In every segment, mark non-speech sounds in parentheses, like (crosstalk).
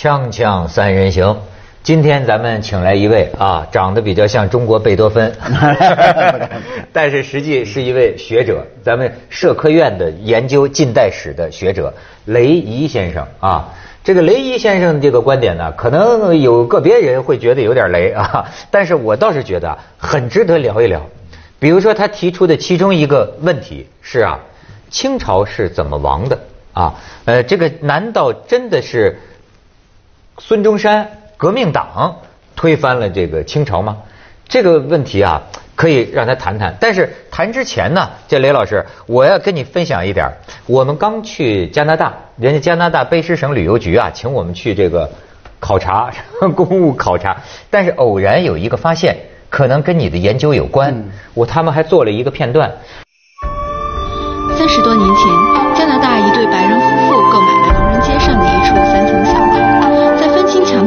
锵锵三人行，今天咱们请来一位啊，长得比较像中国贝多芬，(laughs) 但是实际是一位学者，咱们社科院的研究近代史的学者雷怡先生啊。这个雷怡先生这个观点呢，可能有个别人会觉得有点雷啊，但是我倒是觉得很值得聊一聊。比如说他提出的其中一个问题是啊，清朝是怎么亡的啊？呃，这个难道真的是？孙中山革命党推翻了这个清朝吗？这个问题啊，可以让他谈谈。但是谈之前呢，这雷老师，我要跟你分享一点。我们刚去加拿大，人家加拿大卑诗省旅游局啊，请我们去这个考察 (laughs) 公务考察。但是偶然有一个发现，可能跟你的研究有关。我他们还做了一个片段。三十多年前，加拿大一对白人夫妇购买了唐人街上的一处三层小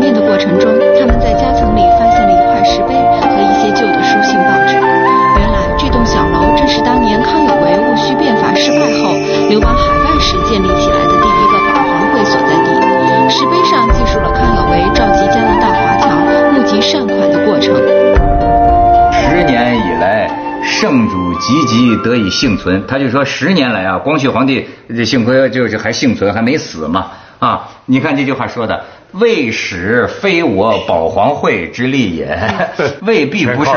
面的过程中，他们在夹层里发现了一块石碑和一些旧的书信报纸。原来，这栋小楼正是当年康有为戊戌变法失败后，流亡海外时建立起来的第一个保皇会所在地。石碑上记述了康有为召集加拿大华侨募集善款的过程。十年以来，圣主积极得以幸存。他就说，十年来啊，光绪皇帝这幸亏就是还幸存，还没死嘛。啊，你看这句话说的。未使非我保皇会之力也，未必不是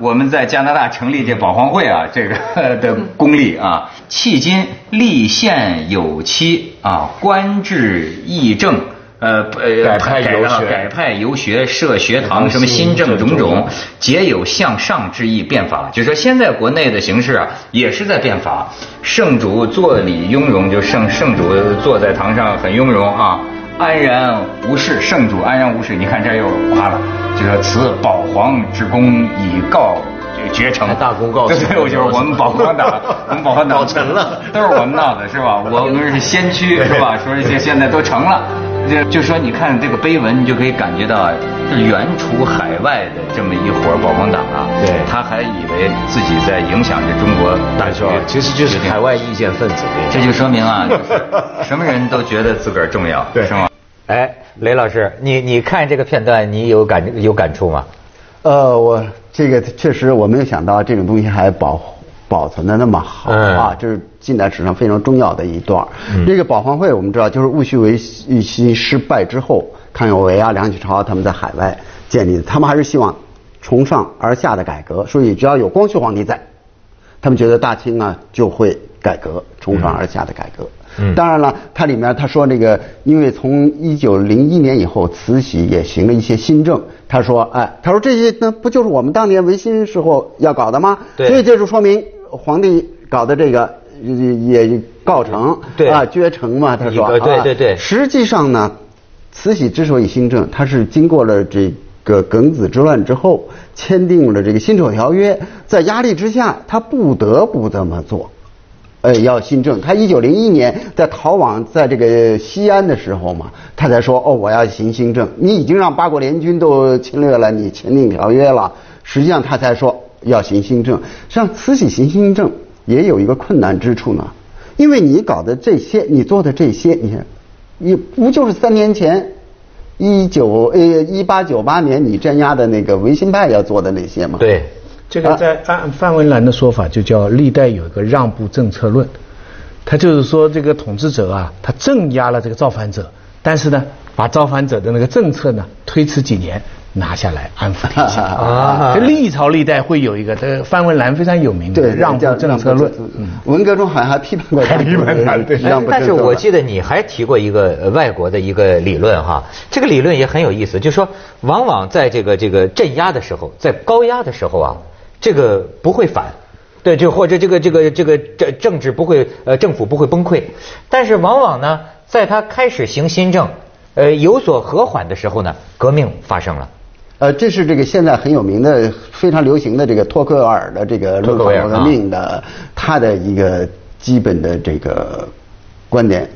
我们在加拿大成立这保皇会啊，这个的功力啊。迄今立宪有期啊，官制议政，呃呃，改派游学，改派游学，设学堂，什么新政种种，皆有向上之意变法。就说现在国内的形势啊，也是在变法。圣主坐礼雍容，就圣圣主坐在堂上很雍容啊。安然无事，圣主安然无事。你看这又夸了，就说此保皇之功已告绝成，大功告成。对，就是我们保皇党，(laughs) 我们保皇党成了，都是我们闹的，是吧？我们是先驱，是吧？(laughs) 说这现在都成了。就就说你看这个碑文，你就可以感觉到是远处海外的这么一伙保皇党啊。对，他还以为自己在影响着中国大局，其实就是海外意见分子。这就说明啊，(laughs) 什么人都觉得自个儿重要，对，是吗？哎，雷老师，你你看这个片段，你有感有感触吗？呃，我这个确实我没有想到这种东西还保保存的那么好啊，这是近代史上非常重要的一段。这个保皇会我们知道，就是戊戌维新失败之后，康有为啊、梁启超他们在海外建立的，他们还是希望从上而下的改革，所以只要有光绪皇帝在，他们觉得大清啊就会改革，从上而下的改革。当然了，它里面他说那个，因为从一九零一年以后，慈禧也行了一些新政。他说，哎，他说这些那不就是我们当年维新时候要搞的吗？对。所以这就说明皇帝搞的这个也告成，对啊，绝成嘛。他说，对对对。实际上呢，慈禧之所以新政，他是经过了这个庚子之乱之后，签订了这个辛丑条约，在压力之下，他不得不这么做。呃，要新政。他一九零一年在逃往在这个西安的时候嘛，他才说哦，我要行新政。你已经让八国联军都侵略了，你签订条约了。实际上他才说要行新政。像慈禧行新政也有一个困难之处呢，因为你搞的这些，你做的这些，你看，你不就是三年前一九呃一八九八年你镇压的那个维新派要做的那些吗？对。这个在按范文澜的说法，就叫历代有一个让步政策论，他就是说这个统治者啊，他镇压了这个造反者，但是呢，把造反者的那个政策呢推迟几年拿下来安抚天下 (laughs) 啊。历朝历代会有一个，这个范文澜非常有名的让步政策论。文革中好像还批判过 (laughs) 批判他，对。但是我记得你还提过一个外国的一个理论哈，这个理论也很有意思，就是说往往在这个这个镇压的时候，在高压的时候啊。这个不会反，对，就或者这个这个这个政政治不会呃政府不会崩溃，但是往往呢，在他开始行新政，呃有所和缓的时候呢，革命发生了。呃，这是这个现在很有名的、非常流行的这个托克尔的这个论法革命的他的一个基本的这个观点。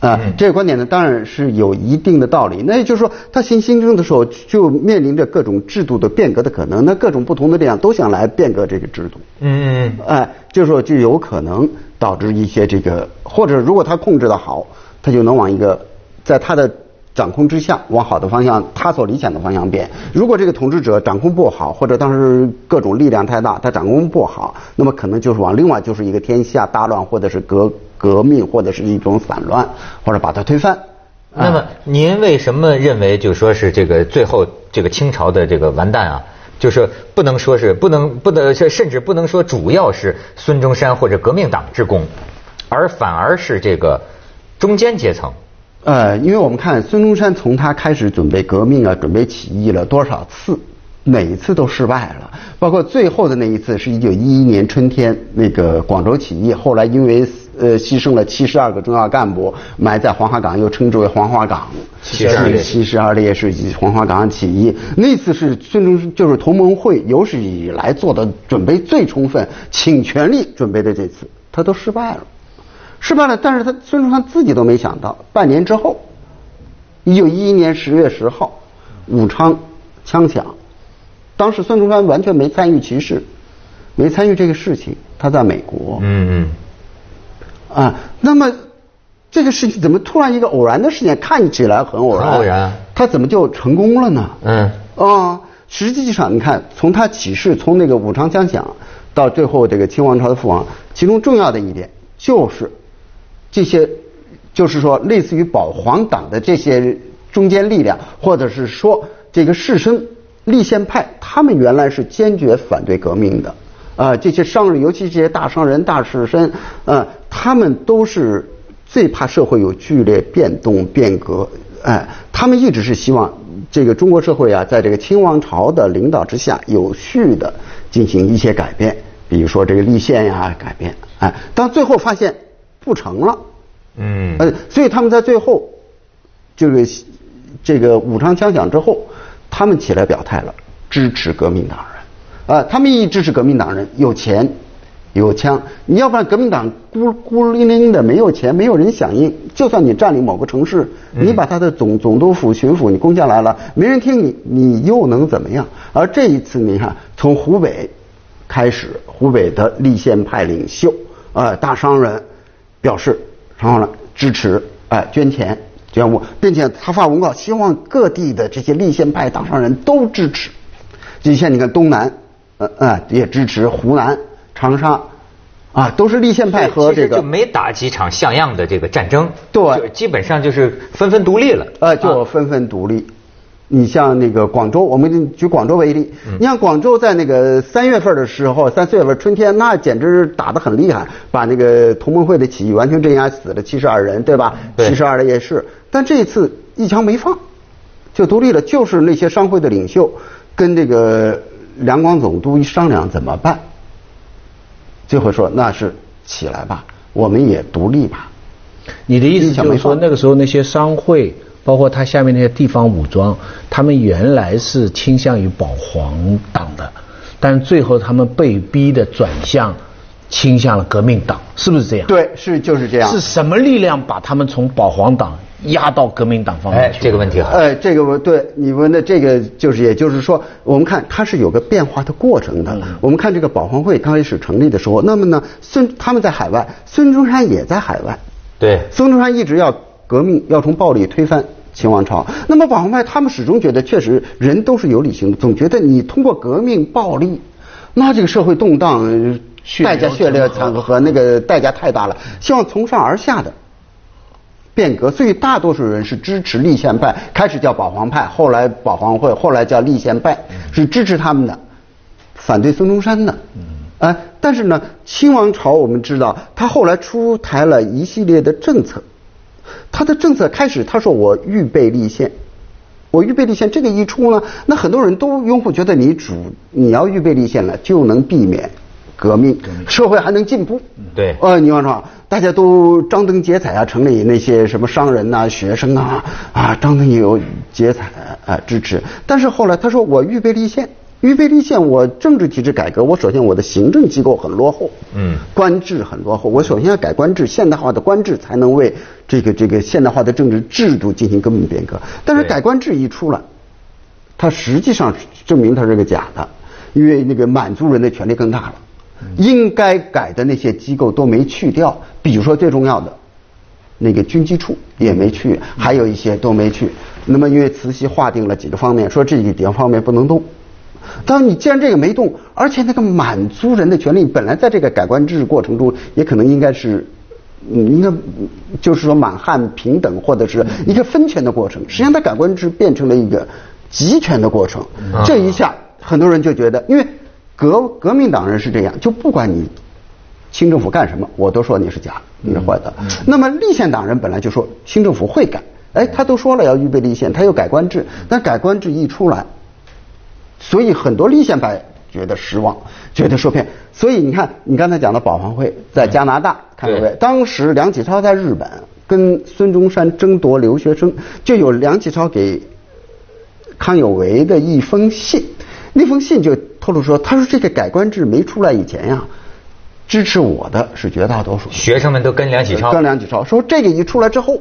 啊，这个观点呢，当然是有一定的道理。那也就是说，他行新政的时候，就面临着各种制度的变革的可能。那各种不同的力量都想来变革这个制度。嗯嗯。哎，就是说，就有可能导致一些这个，或者如果他控制的好，他就能往一个，在他的掌控之下，往好的方向，他所理想的方向变。如果这个统治者掌控不好，或者当时各种力量太大，他掌控不好，那么可能就是往另外就是一个天下大乱，或者是革革命，或者是一种散乱，或者把它推翻。那么您为什么认为就说是这个最后这个清朝的这个完蛋啊？就是不能说是不能不能甚至不能说主要是孙中山或者革命党之功，而反而是这个中间阶层。呃，因为我们看孙中山从他开始准备革命啊，准备起义了多少次，每一次都失败了。包括最后的那一次是一九一一年春天那个广州起义，后来因为呃牺牲了七十二个重要干部，埋在黄花岗，又称之为黄花岗七十二烈士七十二烈士及黄花岗起义。那次是孙中山就是同盟会有史以来做的准备最充分，倾全力准备的这次，他都失败了。失败了，但是他孙中山自己都没想到，半年之后，一九一一年十月十号，武昌枪响，当时孙中山完全没参与其事，没参与这个事情，他在美国。嗯嗯。啊，那么这个事情怎么突然一个偶然的事件，看起来很偶然，很偶然他怎么就成功了呢？嗯啊，实际上你看，从他起事，从那个武昌枪响到最后这个清王朝的覆亡，其中重要的一点就是这些，就是说类似于保皇党的这些中坚力量，或者是说这个士绅、立宪派，他们原来是坚决反对革命的。啊，这些商人，尤其这些大商人、大士绅，呃，他们都是最怕社会有剧烈变动、变革。哎，他们一直是希望这个中国社会啊，在这个清王朝的领导之下，有序的进行一些改变，比如说这个立宪呀改变。哎，但最后发现不成了。嗯。呃，所以他们在最后这个这个武昌枪响之后，他们起来表态了，支持革命党人。啊，他们一支持革命党人，有钱，有枪。你要不然革命党孤孤零零的没有钱，没有人响应。就算你占领某个城市，你把他的总总督府、巡抚你攻下来了，没人听你，你又能怎么样？而这一次，你看从湖北开始，湖北的立宪派领袖啊，大商人表示，然后呢支持，哎，捐钱并且他发文告，希望各地的这些立宪派党上人都支持。就像你看东南。呃呃，也支持湖南长沙，啊，都是立宪派和这个就没打几场像样的这个战争，对，基本上就是纷纷独立了，呃，就纷纷独立。你像那个广州，我们举广州为例，你像广州在那个三月份的时候，三四月份春天，那简直打得很厉害，把那个同盟会的起义完全镇压，死了七十二人，对吧？七十二的烈士。但这一次一枪没放，就独立了，就是那些商会的领袖跟这个。两广总督一商量怎么办，最后说那是起来吧，我们也独立吧。你的意思就是说，那个时候那些商会，包括他下面那些地方武装，他们原来是倾向于保皇党的，但最后他们被逼的转向，倾向了革命党，是不是这样？对，是就是这样。是什么力量把他们从保皇党？压到革命党方面去，这个问题好。哎，这个对你问的这个就是，也就是说，我们看它是有个变化的过程的。我们看这个保皇会刚开始成立的时候，那么呢，孙他们在海外，孙中山也在海外。对，孙中山一直要革命，要从暴力推翻清王朝。那么保皇派他们始终觉得，确实人都是有理性的，总觉得你通过革命暴力，那这个社会动荡，代价血流惨和那个代价太大了，希望从上而下的。变革，所以大多数人是支持立宪派，开始叫保皇派，后来保皇会，后来叫立宪派，是支持他们的，反对孙中山的。啊，但是呢，清王朝我们知道，他后来出台了一系列的政策，他的政策开始他说我预备立宪，我预备立宪，这个一出呢，那很多人都拥护，觉得你主你要预备立宪了，就能避免革命，社会还能进步。对，呃，你王朝。大家都张灯结彩啊，城里那些什么商人呐、学生啊，啊，张灯有结彩啊支持。但是后来他说，我预备立宪，预备立宪，我政治体制改革，我首先我的行政机构很落后，嗯，官制很落后，我首先要改官制，现代化的官制才能为这个这个现代化的政治制度进行根本变革。但是改官制一出来，它实际上证明它是个假的，因为那个满族人的权力更大了。应该改的那些机构都没去掉，比如说最重要的那个军机处也没去，还有一些都没去。那么因为慈禧划定了几个方面，说这几个方面不能动。当你既然这个没动，而且那个满族人的权利本来在这个改官制过程中也可能应该是，嗯，应该就是说满汉平等或者是一个分权的过程。实际上，它改官制变成了一个集权的过程。这一下，很多人就觉得，因为革革命党人是这样，就不管你清政府干什么，我都说你是假，你是坏的。那么立宪党人本来就说清政府会改，哎，他都说了要预备立宪，他又改官制，但改官制一出来。所以很多立宪派觉得失望，觉得受骗。所以你看，你刚才讲的保皇会在加拿大康有为，当时梁启超在日本跟孙中山争夺留学生，就有梁启超给康有为的一封信，那封信就透露说，他说这个改官制没出来以前呀，支持我的是绝大多数学生们都跟梁启超，跟梁启超说这个一出来之后，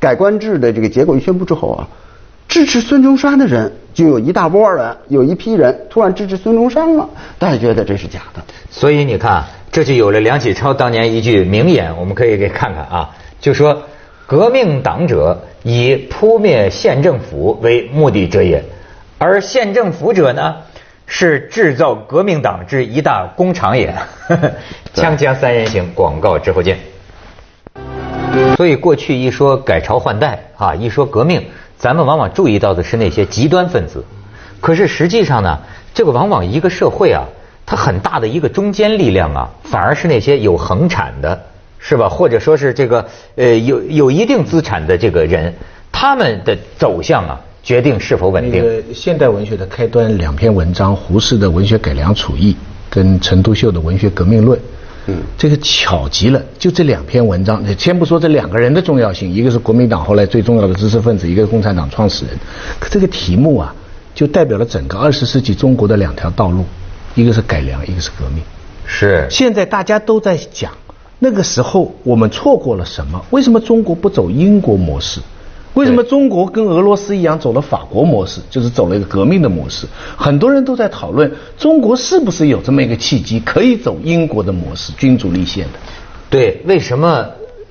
改官制的这个结果一宣布之后啊。支持孙中山的人就有一大波人，有一批人突然支持孙中山了，大家觉得这是假的。所以你看，这就有了梁启超当年一句名言，我们可以给看看啊，就说革命党者以扑灭县政府为目的者也，而县政府者呢，是制造革命党之一大工厂也。(laughs) 锵锵三人行，广告之后见。所以过去一说改朝换代啊，一说革命。咱们往往注意到的是那些极端分子，可是实际上呢，这个往往一个社会啊，它很大的一个中坚力量啊，反而是那些有恒产的，是吧？或者说是这个呃有有一定资产的这个人，他们的走向啊，决定是否稳定。那个现代文学的开端两篇文章，胡适的《文学改良刍议》跟陈独秀的《文学革命论》。嗯，这个巧极了，就这两篇文章，先不说这两个人的重要性，一个是国民党后来最重要的知识分子，一个是共产党创始人，可这个题目啊，就代表了整个二十世纪中国的两条道路，一个是改良，一个是革命。是。现在大家都在讲，那个时候我们错过了什么？为什么中国不走英国模式？为什么中国跟俄罗斯一样走了法国模式，就是走了一个革命的模式？很多人都在讨论，中国是不是有这么一个契机，可以走英国的模式，君主立宪的？对，为什么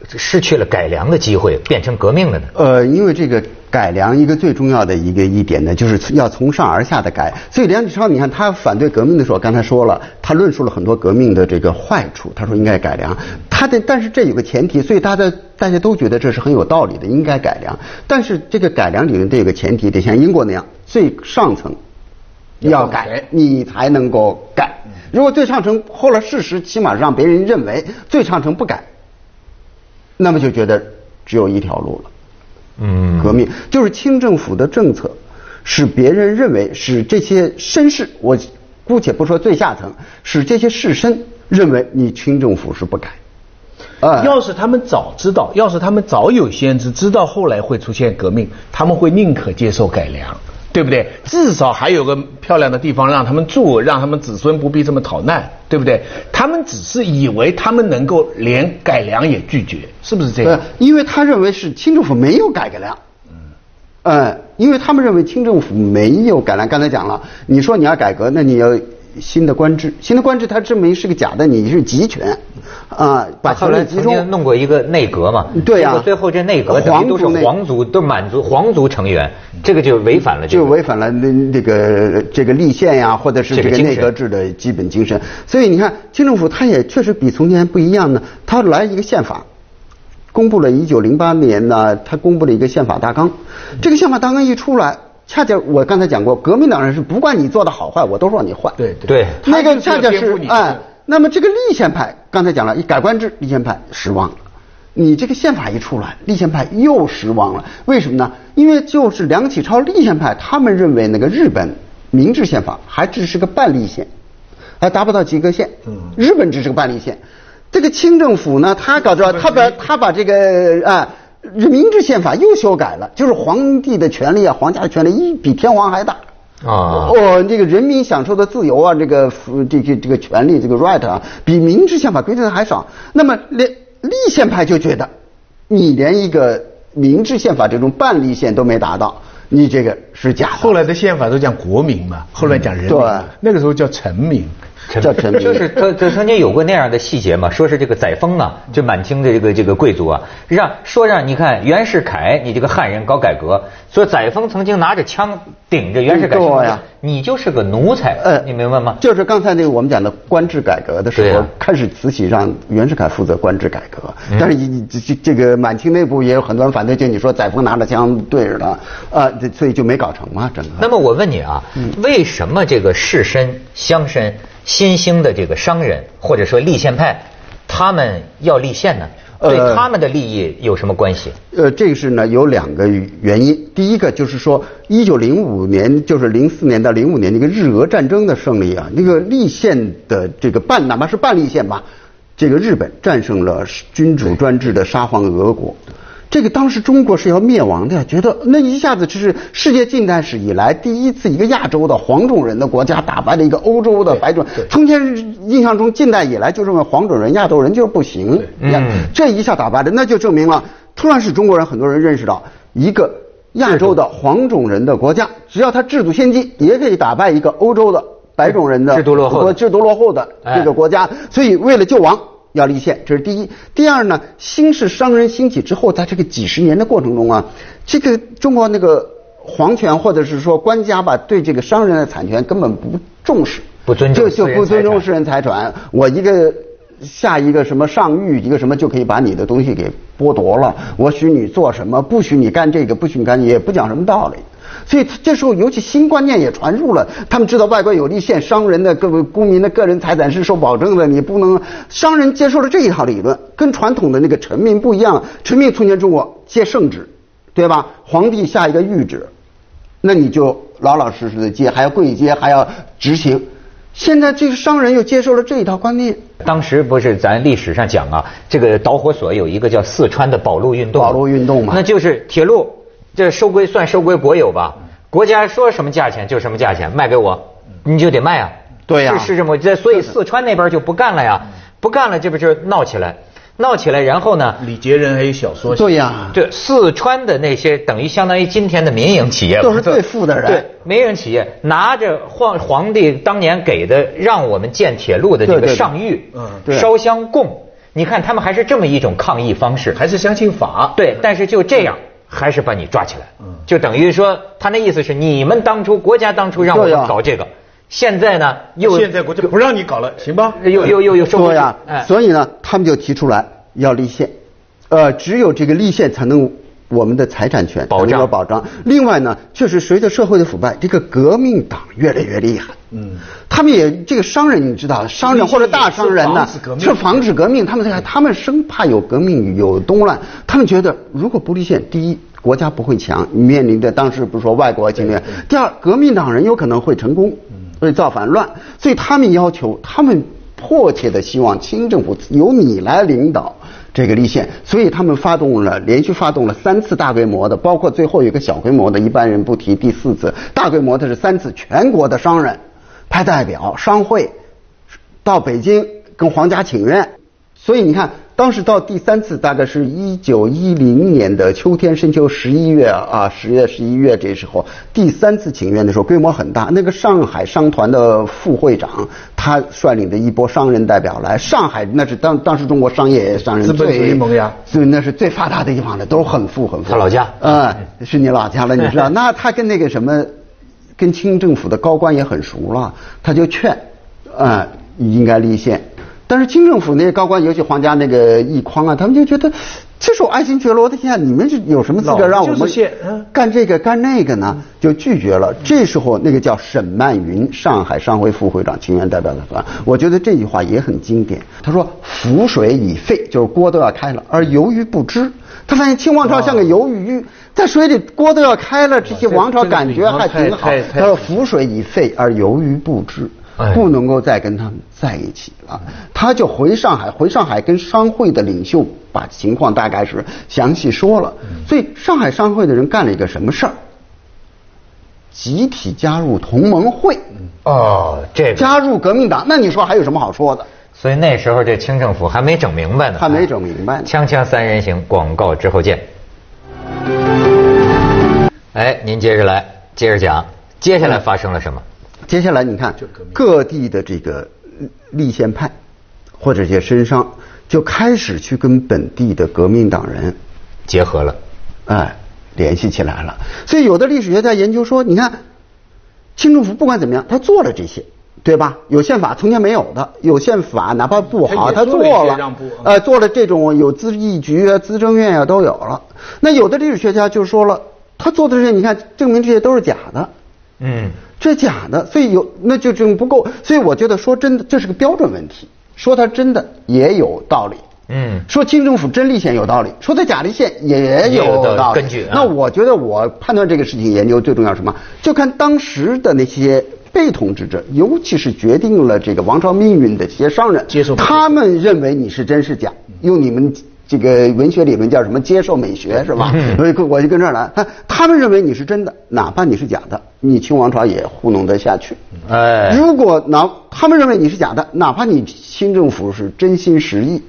失去了改良的机会，变成革命了呢？呃，因为这个。改良一个最重要的一个一点呢，就是要从上而下的改。所以梁启超，你看他反对革命的时候，刚才说了，他论述了很多革命的这个坏处，他说应该改良。他的但是这有个前提，所以大家大家都觉得这是很有道理的，应该改良。但是这个改良理论得有个前提，得像英国那样，最上层要改，你才能够改。如果最上层后来事实起码让别人认为最上层不改，那么就觉得只有一条路了。嗯，革命就是清政府的政策，使别人认为使这些绅士，我姑且不说最下层，使这些士绅认为你清政府是不改。啊，要是他们早知道，要是他们早有先知，知道后来会出现革命，他们会宁可接受改良。对不对？至少还有个漂亮的地方让他们住，让他们子孙不必这么逃难，对不对？他们只是以为他们能够连改良也拒绝，是不是这样？因为他认为是清政府没有改革良，嗯，因为他们认为清政府没有改良。刚才讲了，你说你要改革，那你要。新的官制，新的官制，它证明是个假的，你是集权，啊，把后来集中弄过一个内阁嘛，对呀，最后这内阁等于都是皇族，都满族皇族成员，这个就违反了，就违反了那这个这个立宪呀，或者是这个内阁制的基本精神。所以你看，清政府它也确实比从前不一样呢，它来一个宪法，公布了一九零八年呢，他公布了一个宪法大纲，这个宪法大纲一出来。恰恰我刚才讲过，革命党人是不管你做的好坏，我都说你坏。对对，那个恰恰是哎，那么这个立宪派刚才讲了，一改官制，立宪派失望了。你这个宪法一出来，立宪派又失望了。为什么呢？因为就是梁启超立宪派，他们认为那个日本明治宪法还只是个半立宪，还达不到及格线。嗯，日本只是个半立宪。这个清政府呢，他搞着他把他把这个啊。明治宪法又修改了，就是皇帝的权利啊，皇家的权利一比天皇还大啊！哦，这个人民享受的自由啊，这个这个这个权利，这个 right 啊，比明治宪法规定的还少。那么连立宪派就觉得，你连一个明治宪法这种半立宪都没达到，你这个是假的。后来的宪法都讲国民嘛，后来讲人民对，那个时候叫臣民。叫臣民就是他他曾经有过那样的细节嘛，说是这个载沣啊，就满清的这个这个贵族啊，让说让你看袁世凯你这个汉人搞改革，说载沣曾经拿着枪顶着袁世凯说呀你就是个奴才，呃你明白吗？就是刚才那个我们讲的官制改革的时候，开始慈禧让袁世凯负责官制改革，嗯但是你这这这个满清内部也有很多人反对，就你说载沣拿着枪对着他，啊，这所以就没搞成嘛，整个。那么我问你啊，嗯为什么这个士绅、乡绅、新兴的这个商人或者说立宪派，他们要立宪呢？呃对他们的利益有什么关系？呃，这个是呢有两个原因。第一个就是说，一九零五年，就是零四年到零五年那个日俄战争的胜利啊，那个立宪的这个半，哪怕是半立宪吧，这个日本战胜了君主专制的沙皇俄国。这个当时中国是要灭亡的呀，觉得那一下子这是世界近代史以来第一次一个亚洲的黄种人的国家打败了一个欧洲的白种。从前印象中近代以来就认为黄种人、亚洲人就是不行，嗯这一下打败了，那就证明了突然是中国人很多人认识到一个亚洲的黄种人的国家，只要他制度先进，也可以打败一个欧洲的白种人的制度落后的制度落后的这个国家。所以为了救亡。要立宪，这是第一。第二呢，新式商人兴起之后，在这个几十年的过程中啊，这个中国那个皇权或者是说官家吧，对这个商人的产权根本不重视，不尊重就就不尊重私人财产。我一个下一个什么上谕，一个什么就可以把你的东西给剥夺了。我许你做什么，不许你干这个，不许你干，也不讲什么道理。所以这时候，尤其新观念也传入了，他们知道外国有立宪，商人的各位公民的个人财产是受保证的，你不能。商人接受了这一套理论，跟传统的那个臣民不一样。臣民从前中国接圣旨，对吧？皇帝下一个谕旨，那你就老老实实的接，还要跪接，还要执行。现在这个商人又接受了这一套观念，当时不是咱历史上讲啊，这个导火索有一个叫四川的保路运动，保路运动嘛。那就是铁路这收归算收归国有吧，国家说什么价钱就什么价钱，卖给我，你就得卖啊。对呀。是是这么，这所以四川那边就不干了呀，不干了，这不就闹起来，闹起来，然后呢？李杰人还有小说对呀，对，四川的那些等于相当于今天的民营企业，都是最富的人。对，民营企业拿着皇皇帝当年给的让我们建铁路的这个上谕，嗯烧香供，你看他们还是这么一种抗议方式，还是相信法。对，但是就这样。还是把你抓起来，嗯。就等于说，他那意思是你们当初国家当初让我们搞这个，现在呢又现在国家不让你搞了，行吧？又又又又收回呀、哎所以呢，他们就提出来要立宪，呃，只有这个立宪才能我们的财产权保障保障。另外呢，就是随着社会的腐败，这个革命党越来越厉害。嗯，他们也这个商人，你知道，商人或者大商人呢是防止革，命是防止革命。他们这个，他们生怕有革命有动乱，他们觉得如果不立宪，第一。国家不会强，面临着当时不是说外国侵略。第二，革命党人有可能会成功，会造反乱，所以他们要求，他们迫切的希望清政府由你来领导这个立宪，所以他们发动了连续发动了三次大规模的，包括最后有个小规模的，一般人不提。第四次。大规模的是三次全国的商人派代表商会到北京跟皇家请愿，所以你看，当时到第三次大概是一九一零年的秋天深秋十一月啊，十月十一月这时候，第三次请愿的时候规模很大。那个上海商团的副会长，他率领的一波商人代表来上海，那是当当时中国商业商人资本主义最萌芽所以那是最发达的地方了，都很富很富。他老家嗯，是你老家了，你知道？(laughs) 那他跟那个什么，跟清政府的高官也很熟了，他就劝，啊、应该立宪。但是清政府那些高官，尤其皇家那个奕匡啊，他们就觉得，这是我爱新觉罗的天下，你们是有什么资格让我们干这个干那个呢？就拒绝了。这时候那个叫沈曼云，上海商会副会长、请愿代表的团，我觉得这句话也很经典。他说：“浮水已沸，就是锅都要开了，而鱿鱼不知。”他发现清王朝像个鱿鱼，在水里锅都要开了，这些王朝感觉还挺好他说：“浮水已沸，而鱿鱼不知。”哎不能够再跟他们在一起了，他就回上海，回上海跟商会的领袖把情况大概是详细说了。所以上海商会的人干了一个什么事儿？集体加入同盟会，哦，这个，加入革命党。那你说还有什么好说的？所以那时候这清政府还没整明白呢，还没整明白呢锵锵三人行，广告之后见。哎，您接着来，接着讲，接下来发生了什么？接下来你看各地的这个立宪派或者一些绅商就开始去跟本地的革命党人结合了，哎，联系起来了。所以有的历史学家研究说，你看清政府不管怎么样，他做了这些。对吧？有宪法从前没有的，有宪法哪怕不好，他做了，呃，做了这种有资议局啊、资政院啊都有了。那有的历史学家就说了，他做的这些，你看证明这些都是假的，嗯，这是假的，所以有那就这种不够。所以我觉得说真的，这是个标准问题。说它真的也有道理，嗯，说清政府真立宪有道理，说它假立宪也有道理。根据那我觉得我判断这个事情研究最重要什么？就看当时的那些。被统治者，尤其是决定了这个王朝命运的这些商人，接受他们认为你是真是假，用你们这个文学理论叫什么接受美学是吧？所以我就跟这儿来，他他们认为你是真的，哪怕你是假的，你清王朝也糊弄得下去。哎，如果哪他们认为你是假的，哪怕你清政府是真心实意，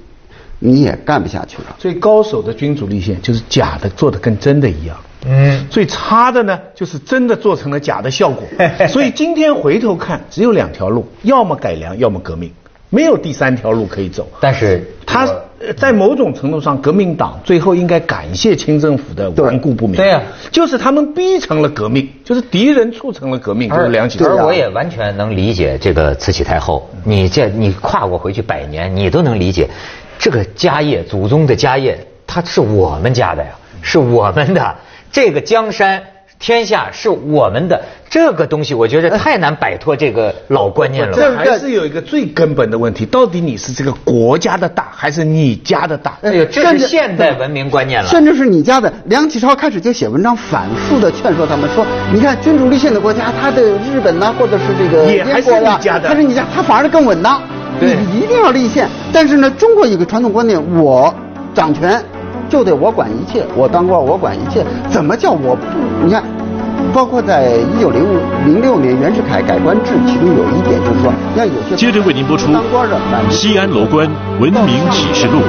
你也干不下去了。最高手的君主立宪就是假的做的跟真的一样。嗯，最差的呢，就是真的做成了假的效果。所以今天回头看，只有两条路：要么改良，要么革命，没有第三条路可以走。但是他在某种程度上，革命党最后应该感谢清政府的顽固不明。对呀，就是他们逼成了革命，就是敌人促成了革命，就是梁启超。而我也完全能理解这个慈禧太后，你这你跨过回去百年，你都能理解，这个家业，祖宗的家业，它是我们家的呀，是我们的。这个江山天下是我们的，这个东西我觉得太难摆脱这个老观念了。这还是有一个最根本的问题，到底你是这个国家的大，还是你家的大？哎呦，这是现代文明观念了。甚至是你家的。梁启超开始就写文章，反复的劝说他们说：“你看君主立宪的国家，他的日本呐，或者是这个也还是你家的，他是你家，他反而更稳当。你一定要立宪。但是呢，中国有个传统观念，我掌权。”就得我管一切，我当官我管一切，怎么叫我不？你看，包括在一九零五零六年袁世凯改官制，其中有一点就是说，要有些接着为您播出《西安楼观文明启示录》。